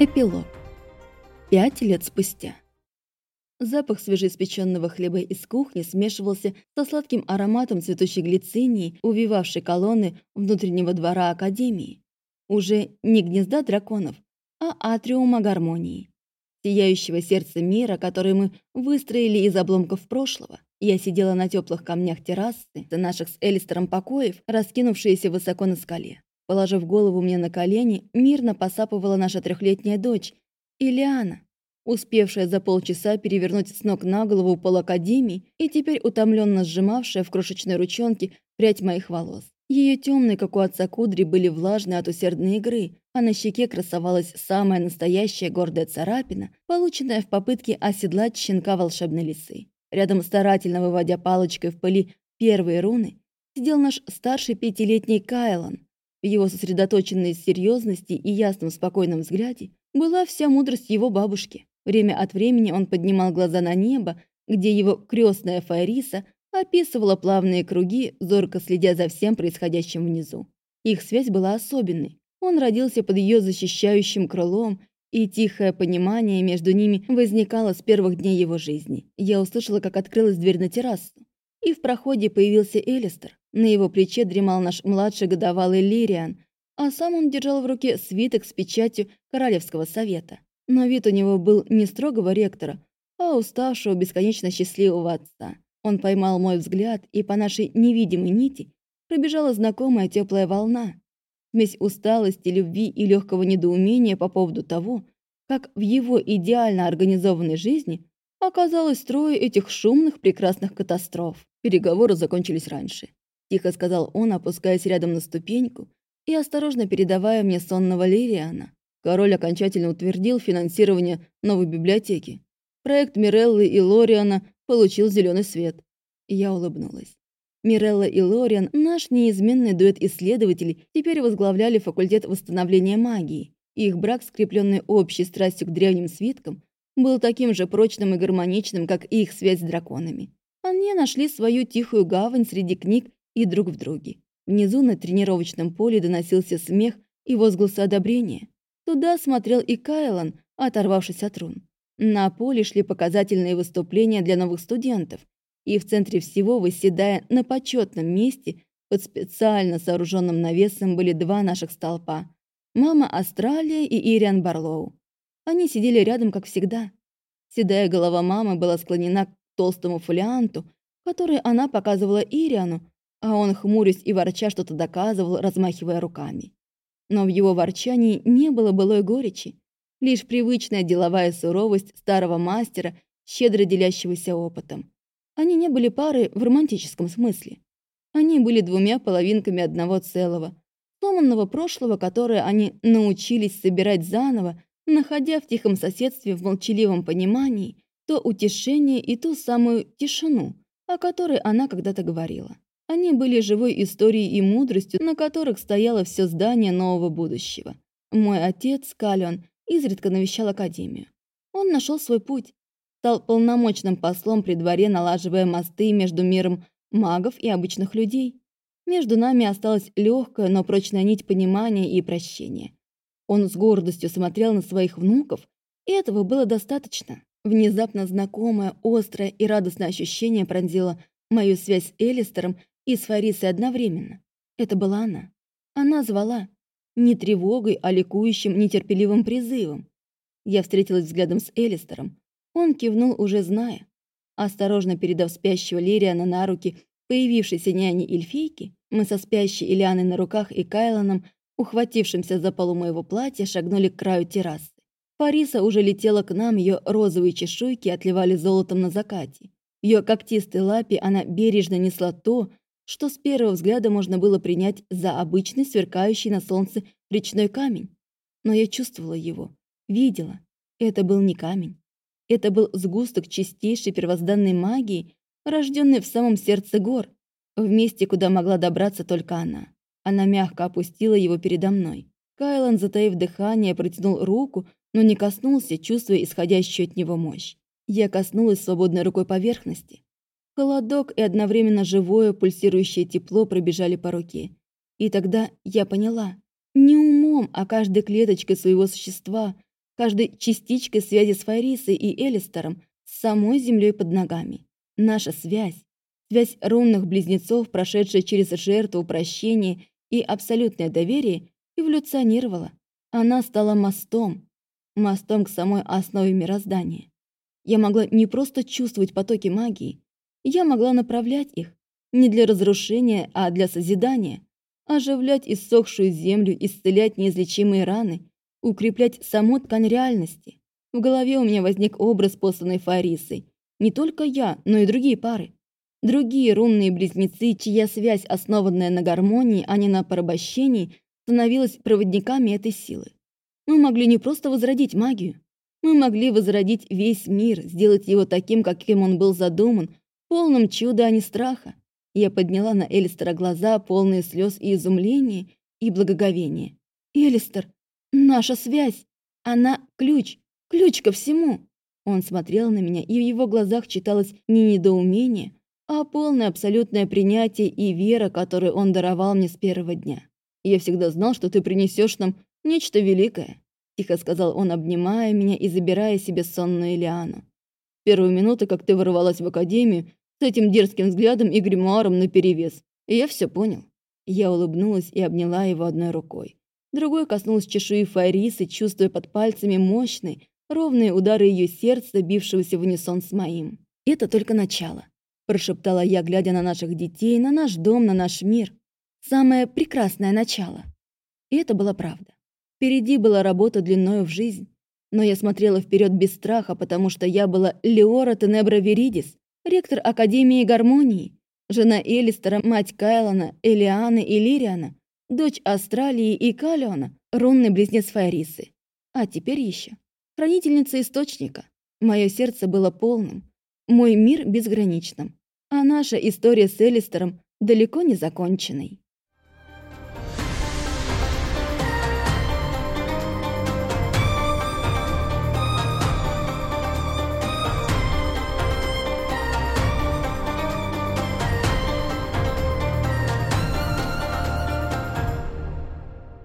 Эпилог. Пять лет спустя. Запах свежеиспеченного хлеба из кухни смешивался со сладким ароматом цветущей глицинии, увивавшей колонны внутреннего двора Академии. Уже не гнезда драконов, а атриума гармонии. Сияющего сердца мира, который мы выстроили из обломков прошлого. Я сидела на теплых камнях террасы наших с Элистером покоев, раскинувшиеся высоко на скале. Положив голову мне на колени, мирно посапывала наша трехлетняя дочь, Ильяна, успевшая за полчаса перевернуть с ног на голову пол академии и теперь утомленно сжимавшая в крошечной ручонке прядь моих волос. Ее темные, как у отца кудри, были влажны от усердной игры, а на щеке красовалась самая настоящая гордая царапина, полученная в попытке оседлать щенка волшебной лисы. Рядом, старательно выводя палочкой в пыли первые руны, сидел наш старший пятилетний Кайлан, в его сосредоточенной серьезности и ясном спокойном взгляде была вся мудрость его бабушки. Время от времени он поднимал глаза на небо, где его крестная Файриса описывала плавные круги, зорко следя за всем происходящим внизу. Их связь была особенной. Он родился под ее защищающим крылом, и тихое понимание между ними возникало с первых дней его жизни. Я услышала, как открылась дверь на террасу, и в проходе появился Элистер. На его плече дремал наш младший годовалый Лириан, а сам он держал в руке свиток с печатью Королевского совета. Но вид у него был не строгого ректора, а уставшего, бесконечно счастливого отца. Он поймал мой взгляд, и по нашей невидимой нити пробежала знакомая теплая волна. Смесь усталости, любви и легкого недоумения по поводу того, как в его идеально организованной жизни оказалось трое этих шумных прекрасных катастроф. Переговоры закончились раньше. Тихо сказал он, опускаясь рядом на ступеньку и осторожно передавая мне сонного Лириана. Король окончательно утвердил финансирование новой библиотеки. Проект Миреллы и Лориана получил зеленый свет. Я улыбнулась. Мирелла и Лориан, наш неизменный дуэт исследователей, теперь возглавляли факультет восстановления магии. Их брак, скрепленный общей страстью к древним свиткам, был таким же прочным и гармоничным, как и их связь с драконами. Они нашли свою тихую гавань среди книг и друг в друге. Внизу на тренировочном поле доносился смех и возгласы одобрения. Туда смотрел и Кайлан, оторвавшись от рун. На поле шли показательные выступления для новых студентов, и в центре всего, выседая на почетном месте, под специально сооруженным навесом были два наших столпа – мама Астралия и Ириан Барлоу. Они сидели рядом, как всегда. Седая голова мамы была склонена к толстому фолианту, который она показывала Ириану, а он, хмурясь и ворча, что-то доказывал, размахивая руками. Но в его ворчании не было былой горечи, лишь привычная деловая суровость старого мастера, щедро делящегося опытом. Они не были парой в романтическом смысле. Они были двумя половинками одного целого, сломанного прошлого, которое они научились собирать заново, находя в тихом соседстве в молчаливом понимании то утешение и ту самую тишину, о которой она когда-то говорила. Они были живой историей и мудростью, на которых стояло все здание нового будущего. Мой отец, Калион, изредка навещал Академию. Он нашел свой путь, стал полномочным послом при дворе, налаживая мосты между миром магов и обычных людей. Между нами осталась легкая, но прочная нить понимания и прощения. Он с гордостью смотрел на своих внуков, и этого было достаточно. Внезапно знакомое, острое и радостное ощущение пронзило мою связь с Элистером и с Фарисой одновременно. Это была она. Она звала. Не тревогой, а ликующим, нетерпеливым призывом. Я встретилась взглядом с Элистером. Он кивнул, уже зная. Осторожно передав спящего Лириана на руки появившейся няне Эльфийки, мы со спящей Ильяной на руках и Кайланом, ухватившимся за полу моего платья, шагнули к краю террасы. Фариса уже летела к нам, ее розовые чешуйки отливали золотом на закате. Ее когтистой лапе она бережно несла то, что с первого взгляда можно было принять за обычный сверкающий на солнце речной камень. Но я чувствовала его, видела. Это был не камень. Это был сгусток чистейшей первозданной магии, рожденный в самом сердце гор, в месте, куда могла добраться только она. Она мягко опустила его передо мной. Кайлан, затаив дыхание, протянул руку, но не коснулся, чувствуя исходящую от него мощь. Я коснулась свободной рукой поверхности. Холодок и одновременно живое пульсирующее тепло пробежали по руке. И тогда я поняла, не умом, а каждой клеточкой своего существа, каждой частичкой связи с Файрисой и Элистером, с самой землей под ногами. Наша связь, связь рунных близнецов, прошедшая через жертву, прощение и абсолютное доверие, эволюционировала. Она стала мостом, мостом к самой основе мироздания. Я могла не просто чувствовать потоки магии, я могла направлять их не для разрушения, а для созидания, оживлять иссохшую землю, исцелять неизлечимые раны, укреплять саму ткань реальности. В голове у меня возник образ посланной Фарисой. Не только я, но и другие пары. Другие рунные близнецы, чья связь, основанная на гармонии, а не на порабощении, становилась проводниками этой силы. Мы могли не просто возродить магию. Мы могли возродить весь мир, сделать его таким, каким он был задуман, полным чуда, а не страха. Я подняла на Элистера глаза, полные слез и изумления, и благоговения. «Элистер, наша связь! Она ключ, ключ ко всему!» Он смотрел на меня, и в его глазах читалось не недоумение, а полное абсолютное принятие и вера, которую он даровал мне с первого дня. «Я всегда знал, что ты принесешь нам нечто великое», тихо сказал он, обнимая меня и забирая себе сонную Лиану. первую минуту, как ты ворвалась в академию, с этим дерзким взглядом и гримуаром наперевес. И я все понял. Я улыбнулась и обняла его одной рукой. Другой коснулась чешуи Фарисы, чувствуя под пальцами мощные, ровные удары ее сердца, бившегося в унисон с моим. «Это только начало», – прошептала я, глядя на наших детей, на наш дом, на наш мир. «Самое прекрасное начало». И это была правда. Впереди была работа длиною в жизнь. Но я смотрела вперед без страха, потому что я была Леора Тенебра Веридис, ректор Академии Гармонии, жена Элистера, мать Кайлона, Элианы и Лириана, дочь Астралии и Калиона, рунный близнец Файрисы. А теперь еще хранительница Источника. Мое сердце было полным, мой мир безграничным, а наша история с Элистером далеко не законченной.